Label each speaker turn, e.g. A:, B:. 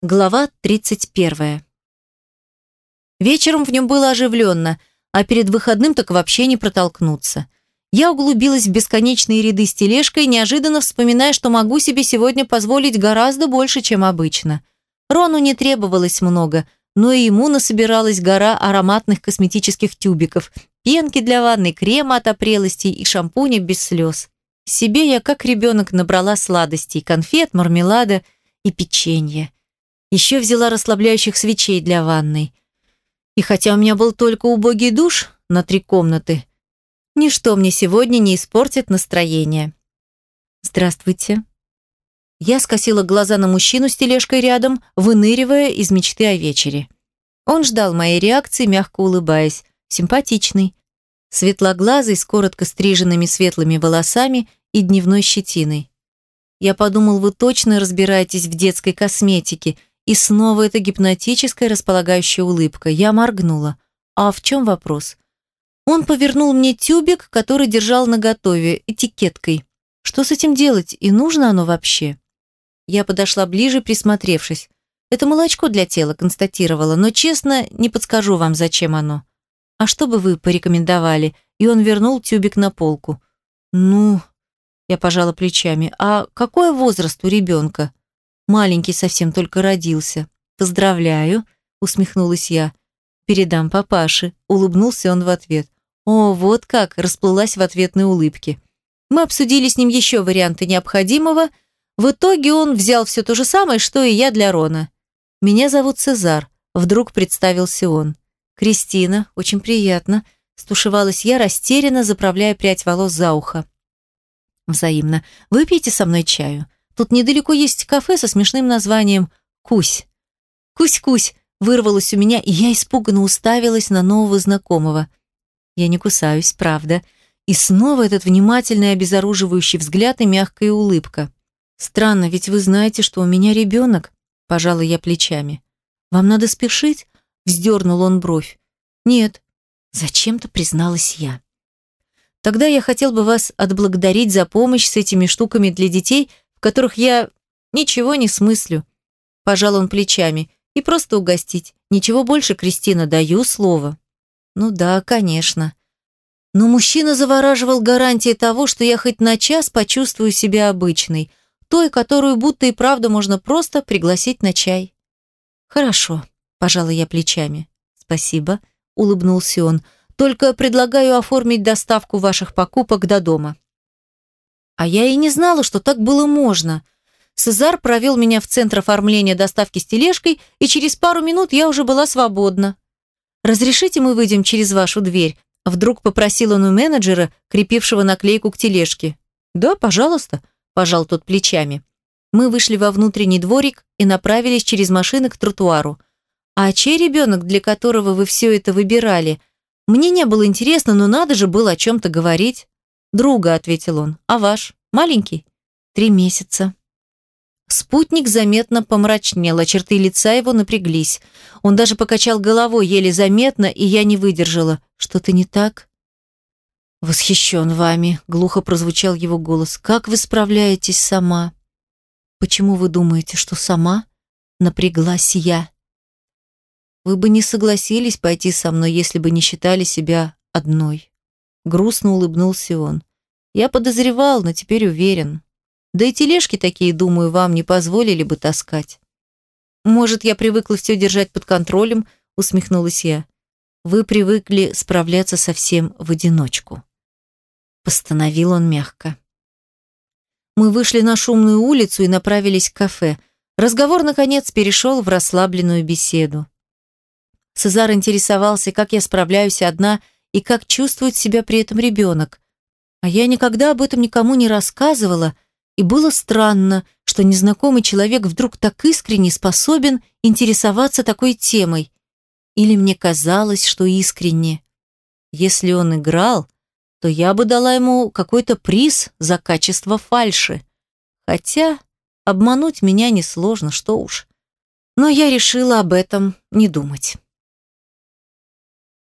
A: Глава 31. Вечером в нем было оживленно, а перед выходным так вообще не протолкнуться. Я углубилась в бесконечные ряды с тележкой, неожиданно вспоминая, что могу себе сегодня позволить гораздо больше, чем обычно. Рону не требовалось много, но и ему насобиралась гора ароматных косметических тюбиков, пенки для ванны, крема от опрелостей и шампуня без слез. Себе я, как ребенок, набрала сладостей, конфет, мармелада и печенье. Еще взяла расслабляющих свечей для ванной. И хотя у меня был только убогий душ на три комнаты, ничто мне сегодня не испортит настроение. «Здравствуйте». Я скосила глаза на мужчину с тележкой рядом, выныривая из мечты о вечере. Он ждал моей реакции, мягко улыбаясь. Симпатичный. Светлоглазый, с коротко стриженными светлыми волосами и дневной щетиной. Я подумал, вы точно разбираетесь в детской косметике – и снова эта гипнотическая располагающая улыбка. Я моргнула. А в чем вопрос? Он повернул мне тюбик, который держал наготове, этикеткой. Что с этим делать и нужно оно вообще? Я подошла ближе, присмотревшись. Это молочко для тела, констатировала, но, честно, не подскажу вам, зачем оно. А что бы вы порекомендовали? И он вернул тюбик на полку. Ну, я пожала плечами. А какой возраст у ребенка? Маленький совсем только родился. Поздравляю, усмехнулась я. Передам папаше, улыбнулся он в ответ. О, вот как, расплылась в ответной улыбке. Мы обсудили с ним еще варианты необходимого. В итоге он взял все то же самое, что и я для Рона. Меня зовут Цезар, вдруг представился он. Кристина, очень приятно, стушевалась я, растерянно заправляя прядь волос за ухо. Взаимно. Выпейте со мной чаю. Тут недалеко есть кафе со смешным названием «Кусь». «Кусь-кусь» вырвалось у меня, и я испуганно уставилась на нового знакомого. Я не кусаюсь, правда. И снова этот внимательный обезоруживающий взгляд и мягкая улыбка. «Странно, ведь вы знаете, что у меня ребенок», – пожала я плечами. «Вам надо спешить?» – вздернул он бровь. «Нет», – зачем-то призналась я. «Тогда я хотел бы вас отблагодарить за помощь с этими штуками для детей, в которых я ничего не смыслю. Пожал он плечами. И просто угостить. Ничего больше, Кристина, даю слово. Ну да, конечно. Но мужчина завораживал гарантией того, что я хоть на час почувствую себя обычной, той, которую будто и правда можно просто пригласить на чай. Хорошо, пожала я плечами. Спасибо, улыбнулся он. Только предлагаю оформить доставку ваших покупок до дома. А я и не знала, что так было можно. Сезар провел меня в центр оформления доставки с тележкой, и через пару минут я уже была свободна. «Разрешите мы выйдем через вашу дверь?» Вдруг попросил он у менеджера, крепившего наклейку к тележке. «Да, пожалуйста», – пожал тот плечами. Мы вышли во внутренний дворик и направились через машины к тротуару. «А чей ребенок, для которого вы все это выбирали?» Мне не было интересно, но надо же было о чем-то говорить. «Друга», — ответил он. «А ваш? Маленький?» «Три месяца». Спутник заметно помрачнел, а черты лица его напряглись. Он даже покачал головой еле заметно, и я не выдержала. «Что-то не так?» «Восхищен вами», — глухо прозвучал его голос. «Как вы справляетесь сама?» «Почему вы думаете, что сама?» Напряглась я. «Вы бы не согласились пойти со мной, если бы не считали себя одной». Грустно улыбнулся он. Я подозревал, но теперь уверен. Да и тележки такие, думаю, вам не позволили бы таскать. Может, я привыкла все держать под контролем, усмехнулась я. Вы привыкли справляться со всем в одиночку. Постановил он мягко. Мы вышли на шумную улицу и направились к кафе. Разговор, наконец, перешел в расслабленную беседу. Цезар интересовался, как я справляюсь одна и как чувствует себя при этом ребенок. А я никогда об этом никому не рассказывала, и было странно, что незнакомый человек вдруг так искренне способен интересоваться такой темой. Или мне казалось, что искренне. Если он играл, то я бы дала ему какой-то приз за качество фальши. Хотя обмануть меня несложно, что уж. Но я решила об этом не думать.